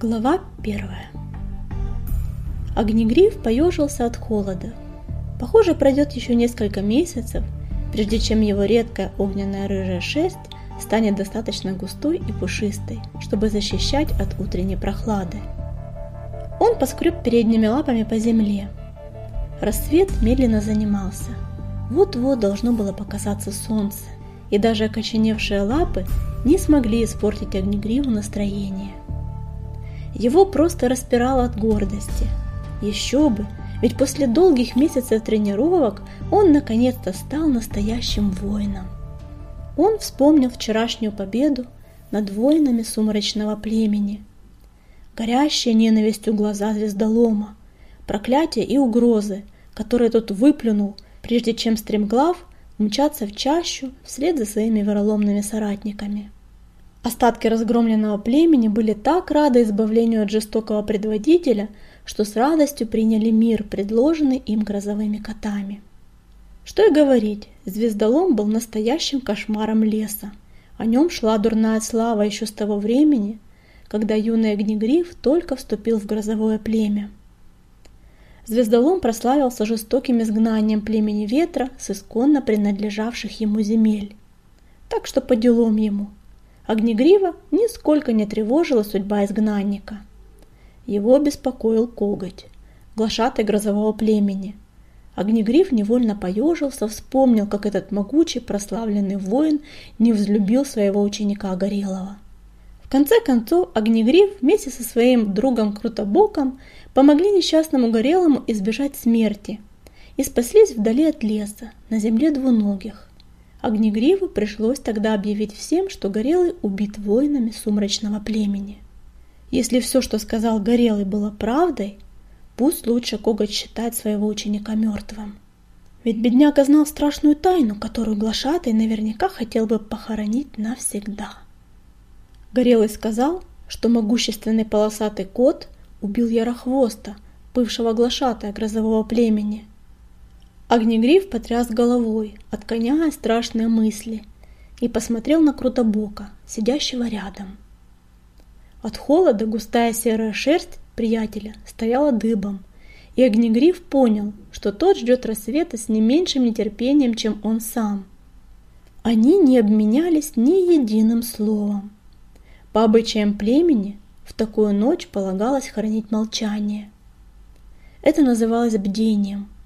Глава первая. Огнегриф поежился от холода. Похоже, пройдет еще несколько месяцев, прежде чем его редкая огненная рыжая шерсть станет достаточно густой и пушистой, чтобы защищать от утренней прохлады. Он поскреб передними лапами по земле. Рассвет медленно занимался. Вот-вот должно было показаться солнце, и даже окоченевшие лапы не смогли испортить огнегриву настроение. Его просто распирало от гордости. Еще бы, ведь после долгих месяцев тренировок он наконец-то стал настоящим воином. Он вспомнил вчерашнюю победу над воинами сумрачного племени. Горящие ненавистью глаза звездолома, проклятия и угрозы, которые тот выплюнул, прежде чем стремглав умчаться в чащу вслед за своими вероломными соратниками. Остатки разгромленного племени были так рады избавлению от жестокого предводителя, что с радостью приняли мир, предложенный им грозовыми котами. Что и говорить, звездолом был настоящим кошмаром леса. О нем шла дурная слава еще с того времени, когда юный огнегриф только вступил в грозовое племя. Звездолом прославился жестоким изгнанием племени ветра с исконно принадлежавших ему земель. Так что по делам ему – Огнегрива нисколько не тревожила судьба изгнанника. Его беспокоил коготь, глашатый грозового племени. Огнегриф невольно поежился, вспомнил, как этот могучий прославленный воин не взлюбил своего ученика Горелого. В конце концов, Огнегриф вместе со своим другом Крутобоком помогли несчастному Горелому избежать смерти и спаслись вдали от леса, на земле двуногих. Огнегриву пришлось тогда объявить всем, что Горелый убит воинами сумрачного племени. Если все, что сказал Горелый, было правдой, пусть лучше Коготь считает своего ученика мертвым. Ведь бедняга знал страшную тайну, которую глашатый наверняка хотел бы похоронить навсегда. Горелый сказал, что могущественный полосатый кот убил Ярохвоста, бывшего глашатая грозового племени, Огнегриф потряс головой, отгоняя страшные мысли, и посмотрел на Крутобока, сидящего рядом. От холода густая серая шерсть приятеля стояла дыбом, и Огнегриф понял, что тот ждет рассвета с не меньшим нетерпением, чем он сам. Они не обменялись ни единым словом. По обычаям племени в такую ночь полагалось хранить молчание. Это называлось бдением –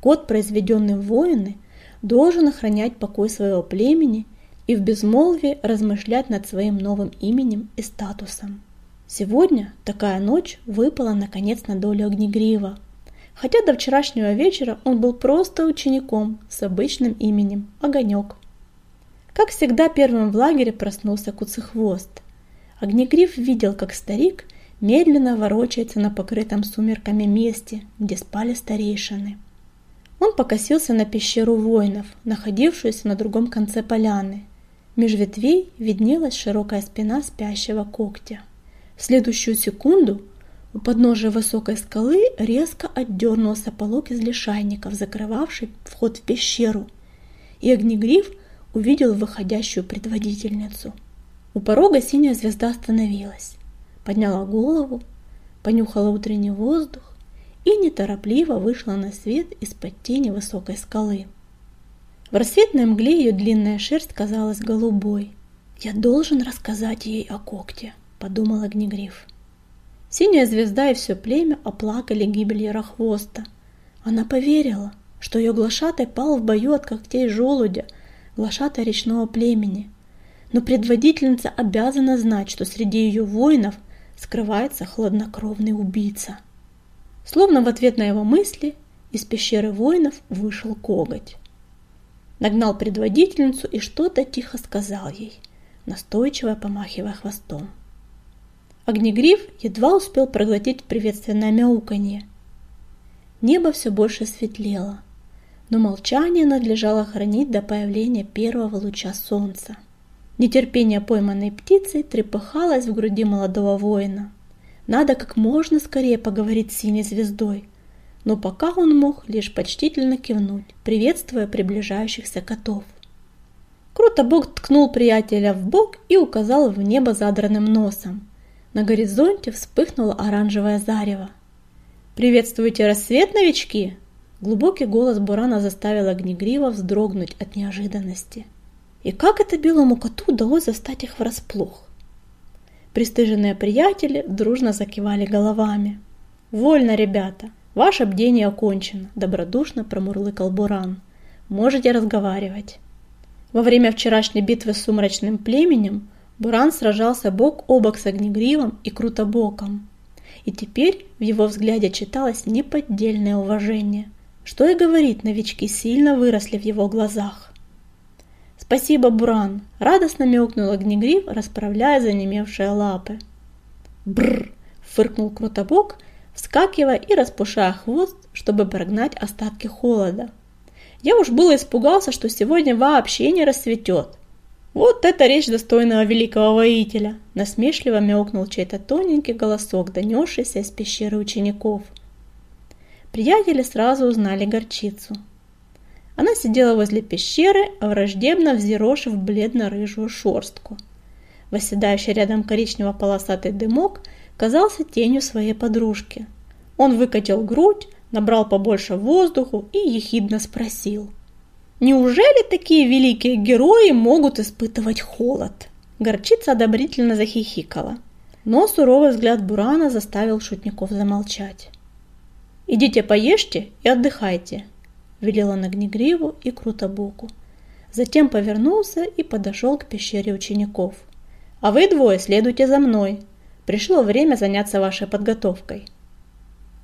Кот, произведенный в воины, должен охранять покой своего племени и в безмолвии размышлять над своим новым именем и статусом. Сегодня такая ночь выпала наконец на долю Огнегрива, хотя до вчерашнего вечера он был просто учеником с обычным именем Огонек. Как всегда, первым в лагере проснулся Куцехвост. Огнегриф видел, как старик медленно ворочается на покрытом сумерками месте, где спали старейшины. Он покосился на пещеру воинов, находившуюся на другом конце поляны. Меж ветвей виднелась широкая спина спящего когтя. В следующую секунду у подножия высокой скалы резко отдернулся полог из лишайников, закрывавший вход в пещеру, и Огнегриф увидел выходящую предводительницу. У порога синяя звезда остановилась, подняла голову, понюхала утренний воздух и неторопливо вышла на свет из-под тени высокой скалы. В рассветной мгле ее длинная шерсть казалась голубой. «Я должен рассказать ей о когте», — подумал Огнегриф. Синяя звезда и все племя оплакали гибель Ярохвоста. Она поверила, что ее глашатай пал в бою от когтей желудя, глашатай речного племени. Но предводительница обязана знать, что среди ее воинов скрывается хладнокровный убийца. Словно в ответ на его мысли из пещеры воинов вышел коготь. Нагнал предводительницу и что-то тихо сказал ей, настойчиво помахивая хвостом. Огнегриф едва успел проглотить приветственное мяуканье. Небо все больше светлело, но молчание надлежало хранить до появления первого луча солнца. Нетерпение пойманной птицы трепыхалось в груди молодого воина – надо как можно скорее поговорить с синей звездой. Но пока он мог лишь почтительно кивнуть, приветствуя приближающихся котов. Круто Бог ткнул приятеля в бок и указал в небо задранным носом. На горизонте вспыхнуло оранжевое зарево. «Приветствуйте рассвет, новички!» Глубокий голос Бурана заставил Огнегрива вздрогнуть от неожиданности. И как это белому коту удалось застать их врасплох? Пристыженные приятели дружно закивали головами. «Вольно, ребята! Ваше бдение окончено!» – добродушно промурлыкал Буран. «Можете разговаривать!» Во время вчерашней битвы с сумрачным племенем Буран сражался бок о бок с Огнегривом и Крутобоком. И теперь в его взгляде читалось неподдельное уважение. Что и говорить, новички сильно выросли в его глазах. «Спасибо, Буран!» – радостно мяукнул Огнегрив, расправляя занемевшие лапы. «Бррр!» – фыркнул Крутобок, вскакивая и распушая хвост, чтобы прогнать остатки холода. Я уж было испугался, что сегодня вообще не рассветет. Вот это речь достойного великого воителя, насмешливо мяукнул чей-то тоненький голосок, донесшийся из пещеры учеников. Приятели сразу узнали горчицу. Она сидела возле пещеры, враждебно взъерошив бледно-рыжую шорстку. Восседающий рядом коричнево-полосатый дымок казался тенью своей подружки. Он выкатил грудь, набрал побольше воздуху и ехидно спросил. «Неужели такие великие герои могут испытывать холод?» Горчица одобрительно захихикала. Но суровый взгляд Бурана заставил шутников замолчать. «Идите поешьте и отдыхайте», – велел он Огнегриву и Крутобоку. Затем повернулся и подошел к пещере учеников. «А вы двое следуйте за мной. Пришло время заняться вашей подготовкой».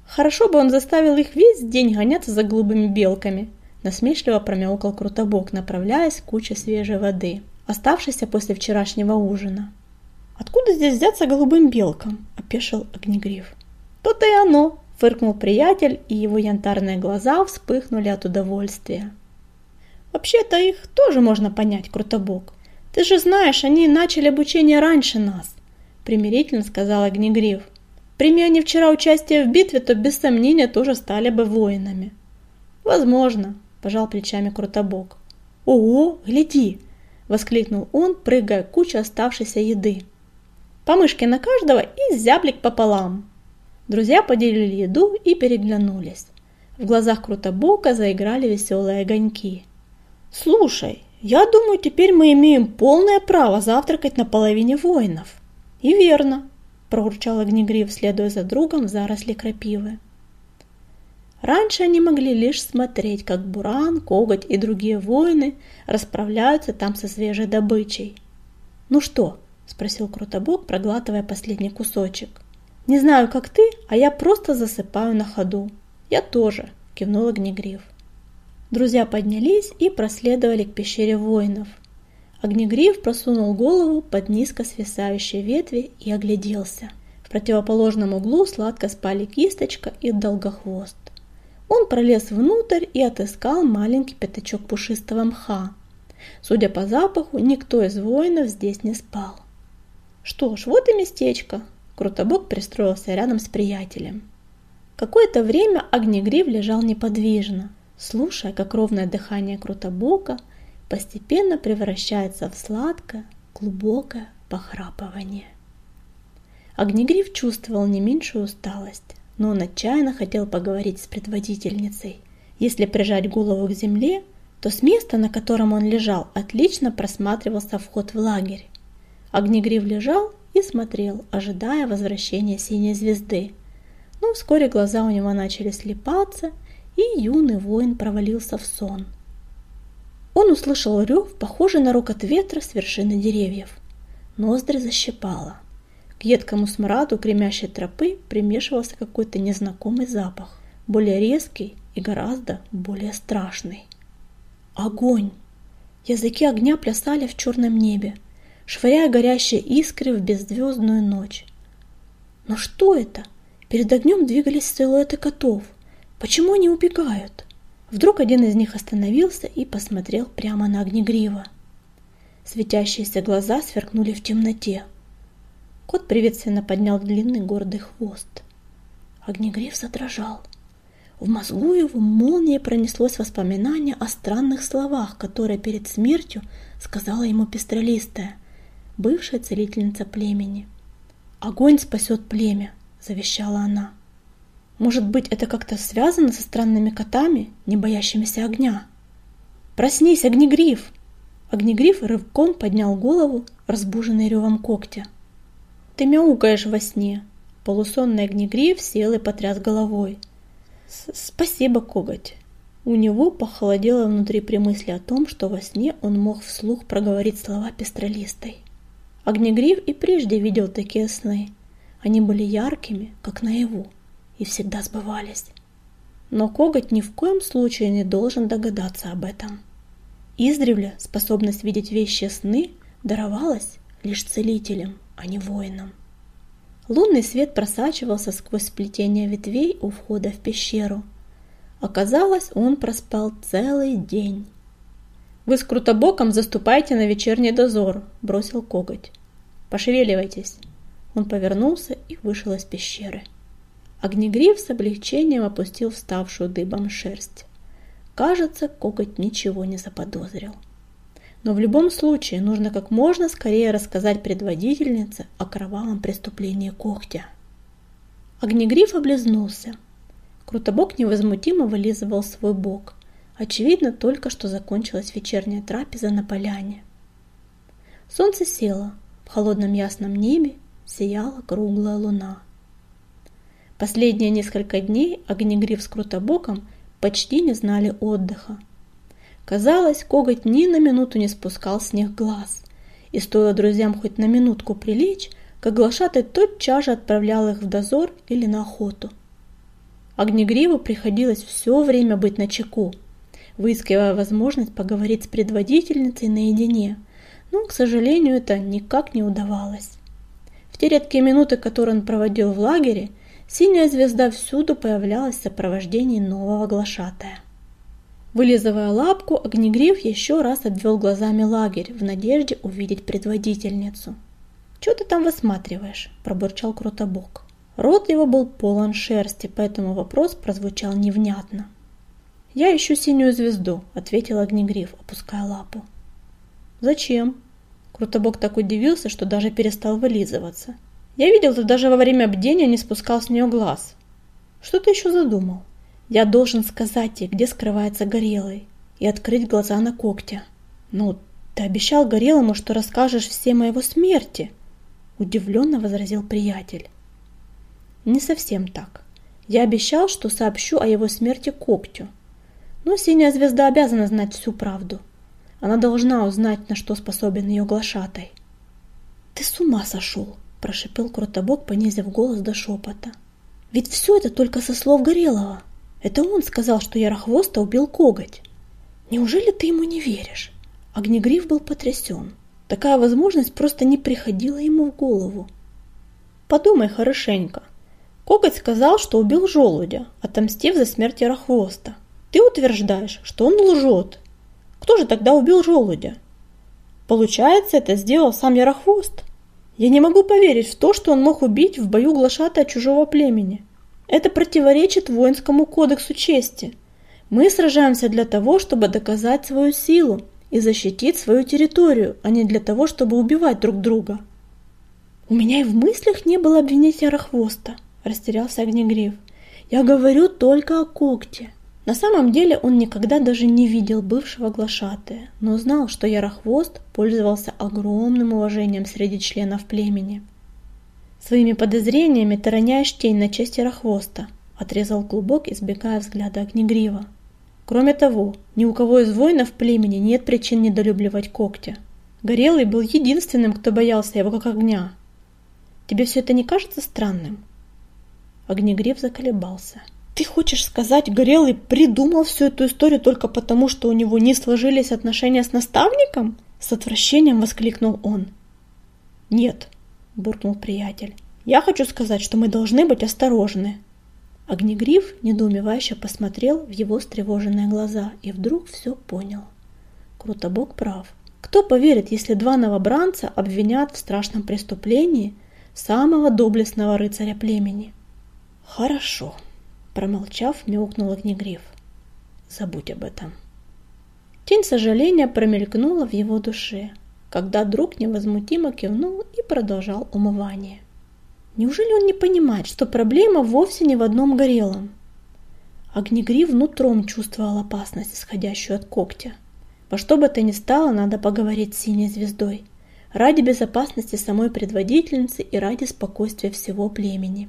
Хорошо бы он заставил их весь день гоняться за голубыми белками. Насмешливо промяукал Крутобок, направляясь к куче свежей воды, оставшейся после вчерашнего ужина. «Откуда здесь взяться голубым белкам?» – опешил Огнегриф. «То-то и оно!» – фыркнул приятель, и его янтарные глаза вспыхнули от удовольствия. «Вообще-то их тоже можно понять, Крутобок. Ты же знаешь, они начали обучение раньше нас», – примирительно сказал Огнегриф. Прими они вчера участие в битве, то без сомнения тоже стали бы воинами. Возможно, пожал плечами Крутобок. Ого, гляди! Воскликнул он, прыгая к куче оставшейся еды. По мышке на каждого и зяблик пополам. Друзья поделили еду и переглянулись. В глазах Крутобока заиграли веселые огоньки. «Слушай, я думаю, теперь мы имеем полное право завтракать на половине воинов». «И верно», проурчал Огнегрив, следуя за другом в заросли крапивы. Раньше они могли лишь смотреть, как Буран, Коготь и другие воины расправляются там со свежей добычей. «Ну что?» – спросил Крутобок, проглатывая последний кусочек. «Не знаю, как ты, а я просто засыпаю на ходу». «Я тоже», – кивнул Огнегрив. Друзья поднялись и проследовали к пещере воинов – Огнегриф просунул голову под низко свисающие ветви и огляделся. В противоположном углу сладко спали кисточка и долгохвост. Он пролез внутрь и отыскал маленький пятачок пушистого мха. Судя по запаху, никто из воинов здесь не спал. Что ж, вот и местечко. Крутобок пристроился рядом с приятелем. Какое-то время Огнегрив лежал неподвижно, слушая, как ровное дыхание Крутобока – постепенно превращается в сладкое, глубокое похрапывание. Огнегриф чувствовал не меньшую усталость, но он отчаянно хотел поговорить с предводительницей. Если прижать голову к земле, то с места, на котором он лежал, отлично просматривался вход в лагерь. Огнегриф лежал и смотрел, ожидая возвращения синей звезды. Но вскоре глаза у него начали слепаться, и юный воин провалился в сон – он услышал рев, похожий на рокот ветра с вершины деревьев. Ноздри защипало. К едкому смраду кремящей тропы примешивался какой-то незнакомый запах, более резкий и гораздо более страшный. Огонь! Языки огня плясали в черном небе, швыряя горящие искры в беззвездную ночь. Но что это? Перед огнем двигались силуэты котов. Почему они убегают? Вдруг один из них остановился и посмотрел прямо на Огнегрива. Светящиеся глаза сверкнули в темноте. Кот приветственно поднял длинный гордый хвост. Огнегрив задрожал. В мозгу его молнией пронеслось воспоминание о странных словах, которые перед смертью сказала ему пестролистая, бывшая целительница племени. Огонь спасет племя, завещала она. Может быть, это как-то связано со странными котами, не боящимися огня? Проснись, огнегриф! Огнегриф рывком поднял голову, разбуженный ревом когтя. Ты мяукаешь во сне. Полусонный огнегриф сел и потряс головой. Спасибо, коготь. У него похолодело внутри при мысли о том, что во сне он мог вслух проговорить слова пестролистой. Огнегриф и прежде видел такие сны. Они были яркими, как наяву, и всегда сбывались. Но коготь ни в коем случае не должен догадаться об этом. Издревле способность видеть вещи сны даровалась лишь целителям, а не воинам. Лунный свет просачивался сквозь сплетение ветвей у входа в пещеру. Оказалось, он проспал целый день. «Вы с Крутобоком заступайте на вечерний дозор», – бросил коготь. «Пошевеливайтесь». Он повернулся и вышел из пещеры. Огнегриф с облегчением опустил вставшую дыбом шерсть. Кажется, коготь ничего не заподозрил. Но в любом случае нужно как можно скорее рассказать предводительнице о кровавом преступлении когтя. Огнегриф облизнулся. Крутобок невозмутимо вылизывал свой бок. Очевидно, только что закончилась вечерняя трапеза на поляне. Солнце село, в холодном ясном небе сияла круглая луна. Последние несколько дней Огнегриф с Крутобоком почти не знали отдыха. Казалось, коготь ни на минуту не спускал с них глаз, и стоило друзьям хоть на минутку прилечь, как глашатый тотчас же отправлял их в дозор или на охоту. Огнегриву приходилось все время быть на чеку, выискивая возможность поговорить с предводительницей наедине, но, к сожалению, это никак не удавалось. В те редкие минуты, которые он проводил в лагере, синяя звезда всюду появлялась в сопровождении нового глашатая. Вылизывая лапку, Огнегриф еще раз обвел глазами лагерь в надежде увидеть предводительницу. «Чего ты там высматриваешь?» – пробурчал Крутобок. Рот его был полон шерсти, поэтому вопрос прозвучал невнятно. «Я ищу синюю звезду», – ответил Огнегриф, опуская лапу. «Зачем?» Крутобок так удивился, что даже перестал вылизываться. «Я видел, ты даже во время бдения не спускал с нее глаз. Что ты еще задумал?» Я должен сказать ей, где скрывается Горелый, и открыть глаза на когтя. Ну, ты обещал Горелому, что расскажешь всем о его смерти, удивленно возразил приятель. Не совсем так. Я обещал, что сообщу о его смерти когтю. Но синяя звезда обязана знать всю правду. Она должна узнать, на что способен ее глашатай. «Ты с ума сошел!» – прошипел Крутобок, понизив голос до шепота. «Ведь все это только со слов Горелого!» Это он сказал, что Ярохвоста убил коготь. Неужели ты ему не веришь? Огнегриф был потрясен. Такая возможность просто не приходила ему в голову. Подумай хорошенько. Коготь сказал, что убил желудя, отомстив за смерть Ярохвоста. Ты утверждаешь, что он лжет. Кто же тогда убил желудя? Получается, это сделал сам Ярохвост. Я не могу поверить в то, что он мог убить в бою глашатая чужого племени. Это противоречит воинскому кодексу чести. Мы сражаемся для того, чтобы доказать свою силу и защитить свою территорию, а не для того, чтобы убивать друг друга. У меня и в мыслях не было обвинить Ярохвоста, растерялся Огнегриф. Я говорю только о когте. На самом деле он никогда даже не видел бывшего глашатая, но знал, что Ярохвост пользовался огромным уважением среди членов племени. Своими подозрениями ты роняешь тень на честь Ярохвоста, отрезал клубок, избегая взгляда Огнегрива. Кроме того, ни у кого из воинов племени нет причин недолюбливать когтя. Горелый был единственным, кто боялся его как огня. Тебе все это не кажется странным? Огнегрив заколебался. Ты хочешь сказать, Горелый придумал всю эту историю только потому, что у него не сложились отношения с наставником? С отвращением воскликнул он. Нет, – буркнул приятель. «Я хочу сказать, что мы должны быть осторожны». Огнегриф недоумевающе посмотрел в его встревоженные глаза и вдруг все понял. Крутобок прав. Кто поверит, если два новобранца обвинят в страшном преступлении самого доблестного рыцаря племени? Хорошо, промолчав, мяукнул Огнегриф. Забудь об этом. Тень сожаления промелькнула в его душе – когда друг невозмутимо кивнул и продолжал умывание. Неужели он не понимает, что проблема вовсе не в одном горелом? Огнегрив внутром чувствовал опасность, исходящую от когтя. Во что бы то ни стало, надо поговорить с синей звездой. Ради безопасности самой предводительницы и ради спокойствия всего племени.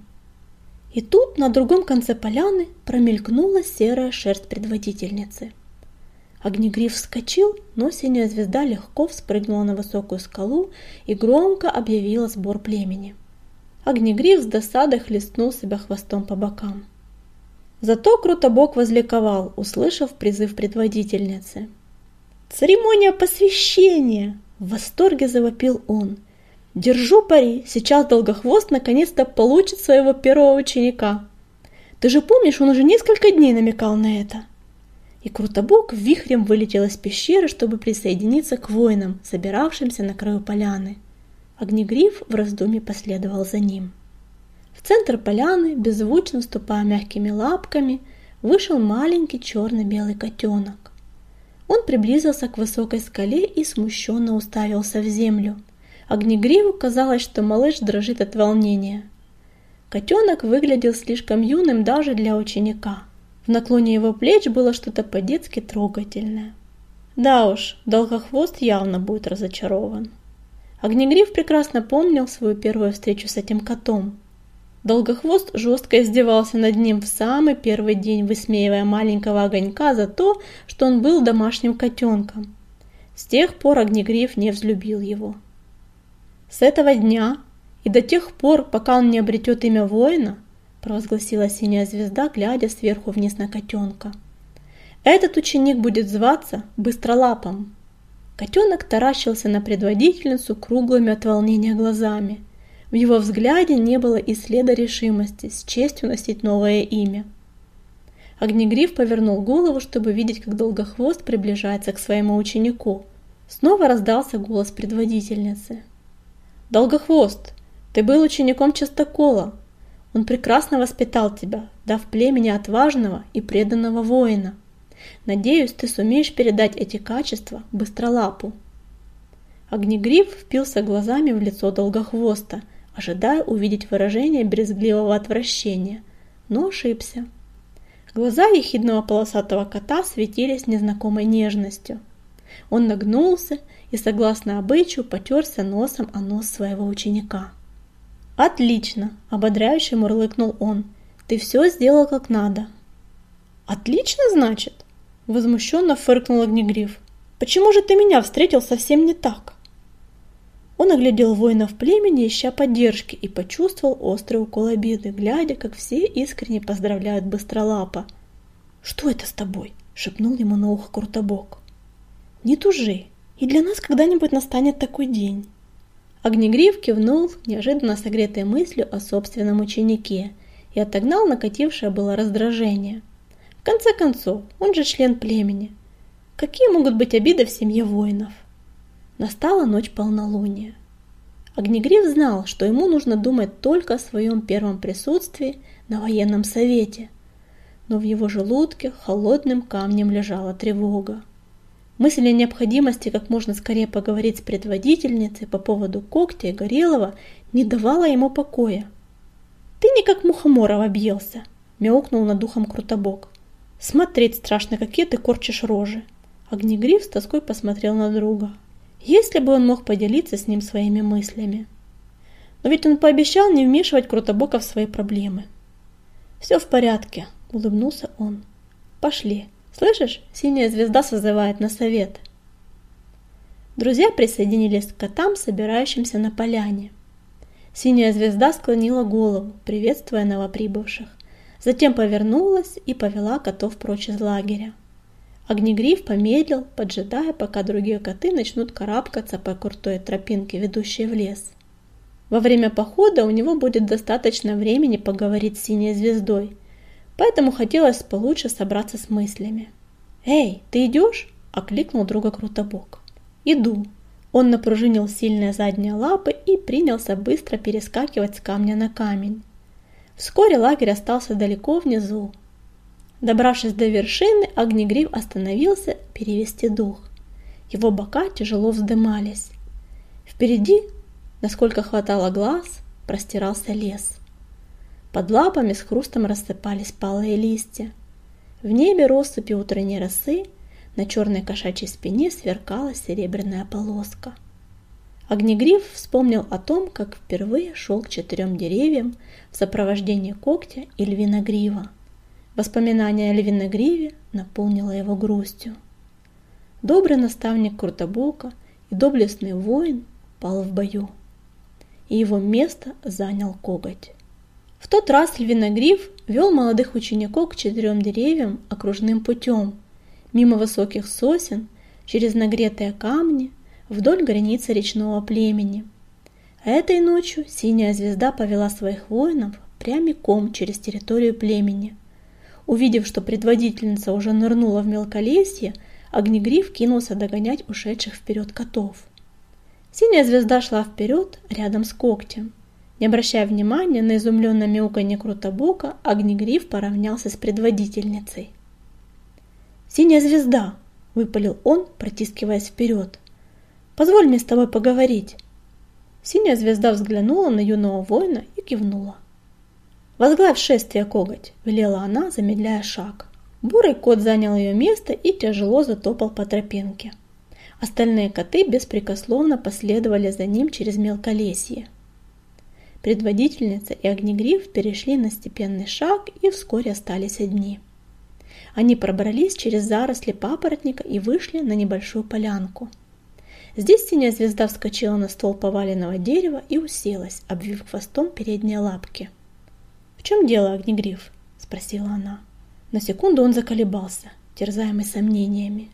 И тут на другом конце поляны промелькнула серая шерсть предводительницы. Огнегриф вскочил, но синяя звезда легко вспрыгнула на высокую скалу и громко объявила сбор племени. Огнегриф с досадой хлестнул себя хвостом по бокам. Зато Крутобок возликовал, услышав призыв предводительницы. «Церемония посвящения!» – в восторге завопил он. «Держу пари, сейчас Долгохвост наконец-то получит своего первого ученика. Ты же помнишь, он уже несколько дней намекал на это?» И Крутобок вихрем вылетел из пещеры, чтобы присоединиться к воинам, собиравшимся на краю поляны. Огнегриф в раздумье последовал за ним. В центр поляны, беззвучно ступая мягкими лапками, вышел маленький черно-белый котенок. Он приблизился к высокой скале и смущенно уставился в землю. Огнегриву казалось, что малыш дрожит от волнения. Котенок выглядел слишком юным даже для ученика. В наклоне его плеч было что-то по-детски трогательное. Да уж, Долгохвост явно будет разочарован. Огнегриф прекрасно помнил свою первую встречу с этим котом. Долгохвост жестко издевался над ним в самый первый день, высмеивая маленького огонька за то, что он был домашним котенком. С тех пор Огнегриф не взлюбил его. С этого дня и до тех пор, пока он не обретет имя воина, провозгласила синяя звезда, глядя сверху вниз на котенка. Этот ученик будет зваться Быстролапом. Котенок таращился на предводительницу круглыми от волнения глазами. В его взгляде не было и следа решимости с честью носить новое имя. Огнегриф повернул голову, чтобы видеть, как Долгохвост приближается к своему ученику. Снова раздался голос предводительницы. «Долгохвост, ты был учеником Частокола. Он прекрасно воспитал тебя, дав племени отважного и преданного воина. Надеюсь, ты сумеешь передать эти качества Быстролапу. Огнегриф впился глазами в лицо Долгохвоста, ожидая увидеть выражение брезгливого отвращения, но ошибся. Глаза ехидного полосатого кота светились незнакомой нежностью. Он нагнулся и, согласно обычаю, потерся носом о нос своего ученика. «Отлично!» – ободряюще мурлыкнул он. «Ты все сделал как надо». «Отлично, значит?» Возмущенно фыркнул Огнегриф. «Почему же ты меня встретил совсем не так?» Он оглядел воинов племени, ища поддержки, и почувствовал острый укол обиды, глядя, как все искренне поздравляют Быстролапа. «Что это с тобой?» — шепнул ему на ухо Крутобок. «Не тужи, и для нас когда-нибудь настанет такой день». Огнегриф кивнул, неожиданно согретой мыслью о собственном ученике, и отогнал накатившее было раздражение – конце концов, он же член племени. Какие могут быть обиды в семье воинов? Настала ночь полнолуния. Огнегриф знал, что ему нужно думать только о своем первом присутствии на военном совете, но в его желудке холодным камнем лежала тревога. Мысль о необходимости как можно скорее поговорить с предводительницей по поводу когтя и Горелого не давала ему покоя. «Ты не как мухоморов объелся!» – мяукнул над духом Крутобок. Смотреть страшно, какие ты корчишь рожи. Огнегриф с тоской посмотрел на друга. Если бы он мог поделиться с ним своими мыслями. Но ведь он пообещал не вмешивать Крутобока в свои проблемы. «Все в порядке», — улыбнулся он. «Пошли. Слышишь, синяя звезда созывает на совет». Друзья присоединились к котам, собирающимся на поляне. Синяя звезда склонила голову, приветствуя новоприбывших. Затем повернулась и повела котов прочь из лагеря. Огнегриф помедлил, поджидая, пока другие коты начнут карабкаться по крутой тропинке, ведущей в лес. Во время похода у него будет достаточно времени поговорить с синей звездой, поэтому хотелось получше собраться с мыслями. «Эй, ты идешь?» – окликнул друга Крутобок. «Иду». Он напружинил сильные задние лапы и принялся быстро перескакивать с камня на камень. Вскоре лагерь остался далеко внизу. Добравшись до вершины, Огнегриф остановился перевести дух. Его бока тяжело вздымались. Впереди, насколько хватало глаз, простирался лес. Под лапами с хрустом рассыпались палые листья. В небе россыпи утренней росы на черной кошачьей спине сверкала серебряная полоска. Огнегриф вспомнил о том, как впервые шел к четырем деревьям в сопровождении когтя и львиногрива. Воспоминание о львиногриве наполнило его грустью. Добрый наставник Крутобока и доблестный воин пал в бою, и его место занял коготь. В тот раз Львиногриф вел молодых учеников к четырем деревьям окружным путем, мимо высоких сосен, через нагретые камни, вдоль границы речного племени. А этой ночью синяя звезда повела своих воинов прямиком через территорию племени. Увидев, что предводительница уже нырнула в мелколесье, Огнегриф кинулся догонять ушедших вперед котов. Синяя звезда шла вперед рядом с когтем. Не обращая внимания на изумленное мяуканье Крутобока, Огнегриф поравнялся с предводительницей. «Синяя звезда!» – выпалил он, протискиваясь вперед. «Позволь мне с тобой поговорить!» Синяя звезда взглянула на юного воина и кивнула. «Возглавь шествие, коготь!» – велела она, замедляя шаг. Бурый кот занял ее место и тяжело затопал по тропинке. Остальные коты беспрекословно последовали за ним через мелколесье. Предводительница и Огнегриф перешли на степенный шаг и вскоре остались одни. Они пробрались через заросли папоротника и вышли на небольшую полянку. Здесь синяя звезда вскочила на стол поваленного дерева и уселась, обвив хвостом передние лапки. «В чем дело, Огнегриф?» – спросила она. На секунду он заколебался, терзаемый сомнениями.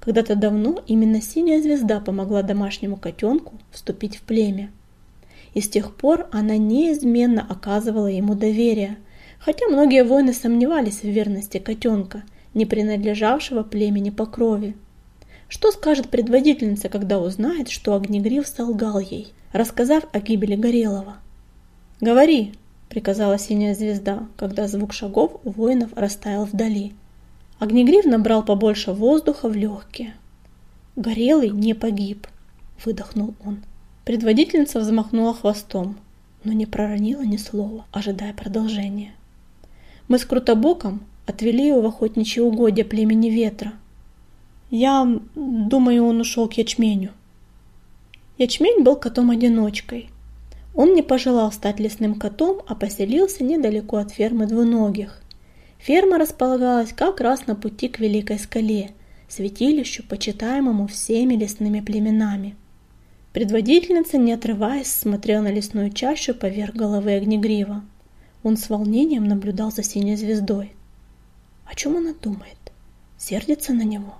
Когда-то давно именно синяя звезда помогла домашнему котенку вступить в племя. И с тех пор она неизменно оказывала ему доверие, хотя многие воины сомневались в верности котенка, не принадлежавшего племени по крови. Что скажет предводительница, когда узнает, что Огнегриф солгал ей, рассказав о гибели Горелого? «Говори!» приказала синяя звезда, когда звук шагов у воинов растаял вдали. Огнегрив набрал побольше воздуха в легкие. «Горелый не погиб», — выдохнул он. Предводительница взмахнула хвостом, но не проронила ни слова, ожидая продолжения. Мы с Крутобоком отвели его в охотничьи угодья племени Ветра. Я думаю, он ушел к ячменю. Ячмень был котом-одиночкой, он не пожелал стать лесным котом, а поселился недалеко от фермы двуногих. Ферма располагалась как раз на пути к Великой скале, святилищу, почитаемому всеми лесными племенами. Предводительница, не отрываясь, смотрела на лесную чащу поверх головы огнегрива. Он с волнением наблюдал за синей звездой. О чем она думает? Сердится на него?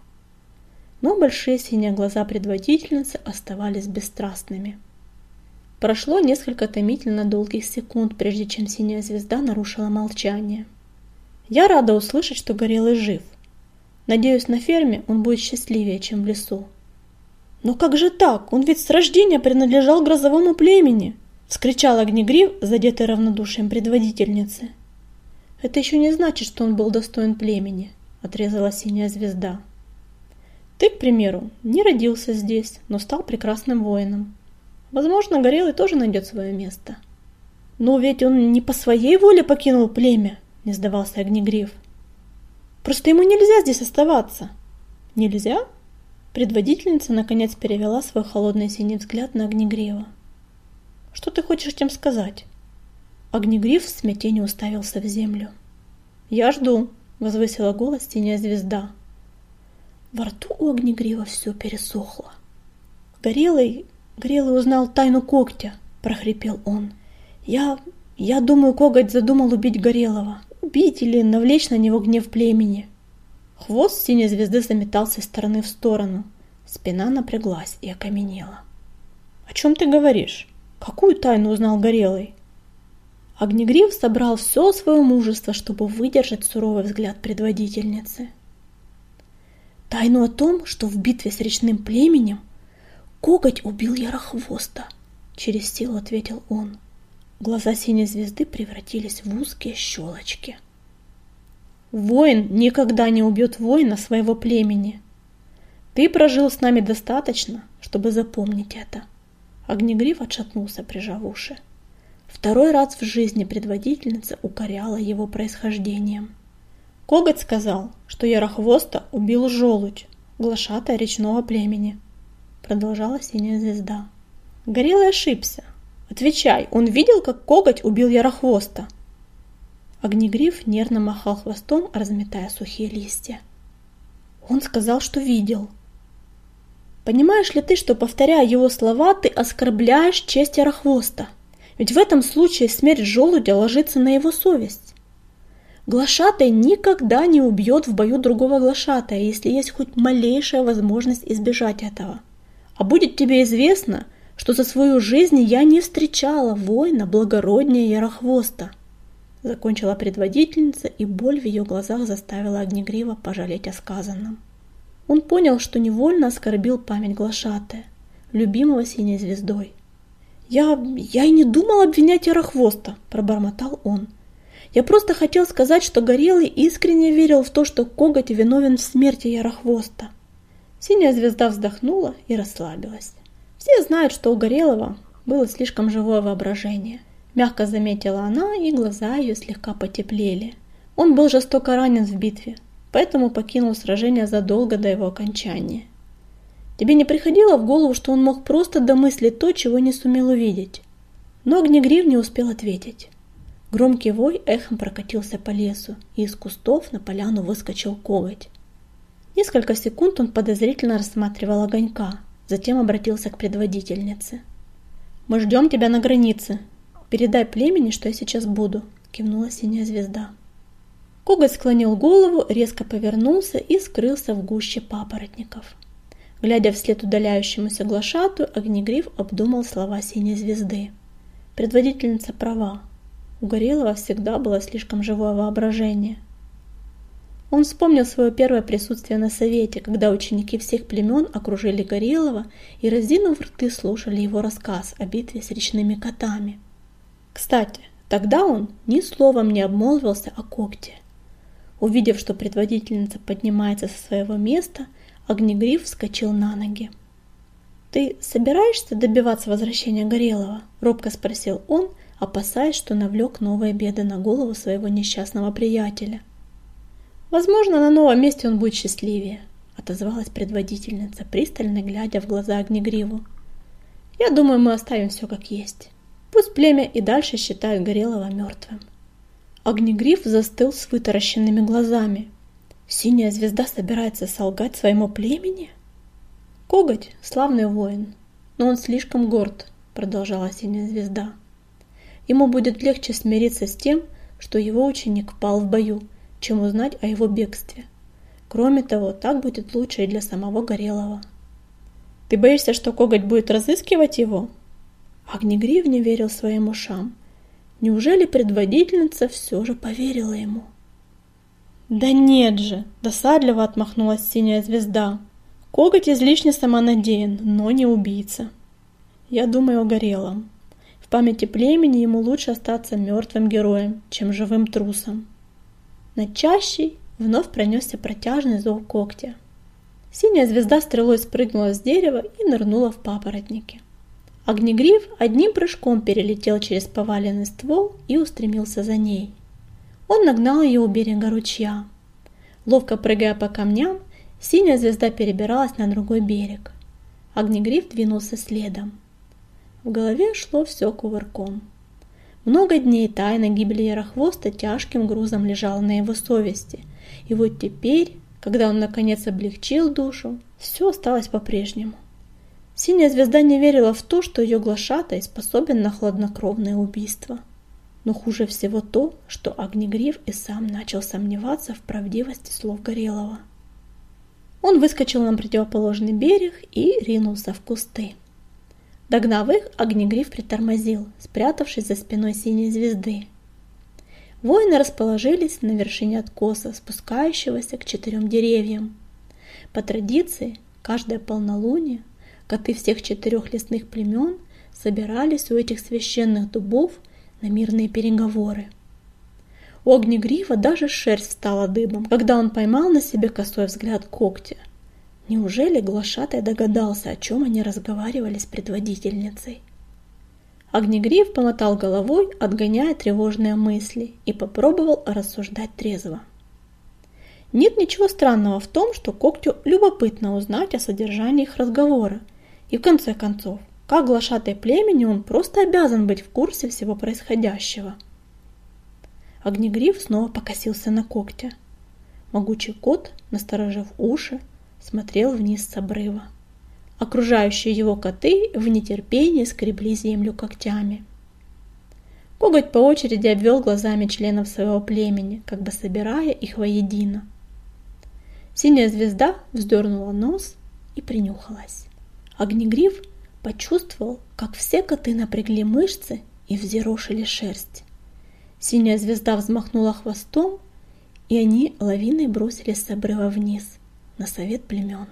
Но большие синие глаза предводительницы оставались бесстрастными. Прошло несколько томительно долгих секунд, прежде чем синяя звезда нарушила молчание. Я рада услышать, что Горелый жив. Надеюсь, на ферме он будет счастливее, чем в лесу. Но как же так? Он ведь с рождения принадлежал грозовому племени! Вскричал Огнегрив, задетый равнодушием предводительницы. Это еще не значит, что он был достоин племени, отрезала синяя звезда. Ты, к примеру, не родился здесь, но стал прекрасным воином. Возможно, Горелый тоже найдет свое место. Но ведь он не по своей воле покинул племя, не сдавался Огнегриф. Просто ему нельзя здесь оставаться. Нельзя? Предводительница наконец перевела свой холодный синий взгляд на Огнегрива. Что ты хочешь этим сказать? Огнегриф в смятении уставился в землю. «Я жду», — возвысила голос синяя звезда. Во рту у Огнегрива все пересохло. Горелый Грелый узнал тайну когтя, прохрипел он. Я... я думаю, коготь задумал убить Горелого. Убить или навлечь на него гнев племени. Хвост синей звезды заметался из стороны в сторону. Спина напряглась и окаменела. «О чем ты говоришь? Какую тайну узнал Горелый?» Огнегрив собрал все свое мужество, чтобы выдержать суровый взгляд предводительницы. Тайну о том, что в битве с речным племенем Коготь убил Ярохвоста, через силу ответил он. Глаза синей звезды превратились в узкие щелочки. Воин никогда не убьет воина своего племени. Ты прожил с нами достаточно, чтобы запомнить это. Огнегриф отшатнулся, прижав уши. Второй раз в жизни предводительница укоряла его происхождением. Коготь сказал, что Ярохвоста убил желудь, глашатая речного племени. Продолжала синяя звезда. Горелый ошибся. Отвечай, он видел, как коготь убил Ярохвоста? Огнегриф нервно махал хвостом, разметая сухие листья. Он сказал, что видел. Понимаешь ли ты, что, повторяя его слова, ты оскорбляешь честь Ярохвоста? Ведь в этом случае смерть желудя ложится на его совесть. Глашатай никогда не убьет в бою другого глашатая, если есть хоть малейшая возможность избежать этого. А будет тебе известно, что за свою жизнь я не встречала воина благороднее Ярохвоста. Закончила предводительница, и боль в ее глазах заставила Огнегрива пожалеть о сказанном. Он понял, что невольно оскорбил память глашатая, любимого синей звездой. «Я... я и не думал обвинять Ярохвоста», – пробормотал он. «Я просто хотел сказать, что Горелый искренне верил в то, что Коготь виновен в смерти Ярохвоста». Синяя звезда вздохнула и расслабилась. Все знают, что у Горелого было слишком живое воображение. Мягко заметила она, и глаза ее слегка потеплели. Он был жестоко ранен в битве, поэтому покинул сражение задолго до его окончания. Тебе не приходило в голову, что он мог просто домыслить то, чего не сумел увидеть? Но Огнегрив не успел ответить. Громкий вой эхом прокатился по лесу, и из кустов на поляну выскочил коготь. Несколько секунд он подозрительно рассматривал огонька, затем обратился к предводительнице. «Мы ждем тебя на границе. Передай племени, что я сейчас буду», – кивнула синяя звезда. Коготь склонил голову, резко повернулся и скрылся в гуще папоротников. Глядя вслед удаляющемуся глашату, Огнегриф обдумал слова синей звезды. Предводительница права. У Горелого всегда было слишком живое воображение. Он вспомнил свое первое присутствие на совете, когда ученики всех племен окружили Горелого и, раздинув рты, слушали его рассказ о битве с речными котами. Кстати, тогда он ни словом не обмолвился о когте. Увидев, что предводительница поднимается со своего места, Огнегриф вскочил на ноги. «Ты собираешься добиваться возвращения Горелого?» – робко спросил он, опасаясь, что навлек новые беды на голову своего несчастного приятеля. «Возможно, на новом месте он будет счастливее», – отозвалась предводительница, пристально глядя в глаза Огнегриву. «Я думаю, мы оставим все как есть. Пусть племя и дальше считает Горелого мертвым». Огнегриф застыл с вытаращенными глазами, Синяя звезда собирается солгать своему племени? Коготь – славный воин, но он слишком горд, продолжала синяя звезда. Ему будет легче смириться с тем, что его ученик пал в бою, чем узнать о его бегстве. Кроме того, так будет лучше и для самого Горелого. Ты боишься, что коготь будет разыскивать его? Огнегрив не верил своим ушам. Неужели предводительница все же поверила ему? «Да нет же!» – досадливо отмахнулась синяя звезда. Коготь излишне самонадеян, но не убийца. Я думаю о Горелом. В памяти племени ему лучше остаться мертвым героем, чем живым трусом. Над чащей вновь пронесся протяжный зов когтя. Синяя звезда стрелой спрыгнула с дерева и нырнула в папоротники. Огнегриф одним прыжком перелетел через поваленный ствол и устремился за ней – он нагнал ее у берега ручья. Ловко прыгая по камням, синяя звезда перебиралась на другой берег. Огнегриф двинулся следом. В голове шло все кувырком. Много дней тайна гибели Ярохвоста тяжким грузом лежала на его совести. И вот теперь, когда он наконец облегчил душу, все осталось по-прежнему. Синяя звезда не верила в то, что ее глашатай способен на хладнокровное убийство. Но хуже всего то, что Огнегриф и сам начал сомневаться в правдивости слов Горелого. Он выскочил на противоположный берег и ринулся в кусты. Догнав их, Огнегриф притормозил, спрятавшись за спиной синей звезды. Воины расположились на вершине откоса, спускающегося к четырем деревьям. По традиции, каждое полнолуние коты всех четырех лесных племен собирались у этих священных дубов – на мирные переговоры. У Огнегрива даже шерсть стала дыбом, когда он поймал на себе косой взгляд когтя. Неужели глашатай догадался, о чем они разговаривали с предводительницей? Огнегриф помотал головой, отгоняя тревожные мысли, и попробовал рассуждать трезво. Нет ничего странного в том, что Когтю любопытно узнать о содержании их разговора. И в конце концов, как глашатай племени, он просто обязан быть в курсе всего происходящего. Огнегриф снова покосился на когтя. Могучий кот, насторожив уши, смотрел вниз с обрыва. Окружающие его коты в нетерпении скребли землю когтями. Коготь по очереди обвел глазами членов своего племени, как бы собирая их воедино. Синяя звезда вздернула нос и принюхалась. Огнегриф почувствовал, как все коты напрягли мышцы и взъерошили шерсть. Синяя звезда взмахнула хвостом, и они лавиной бросились с обрыва вниз, на совет племен.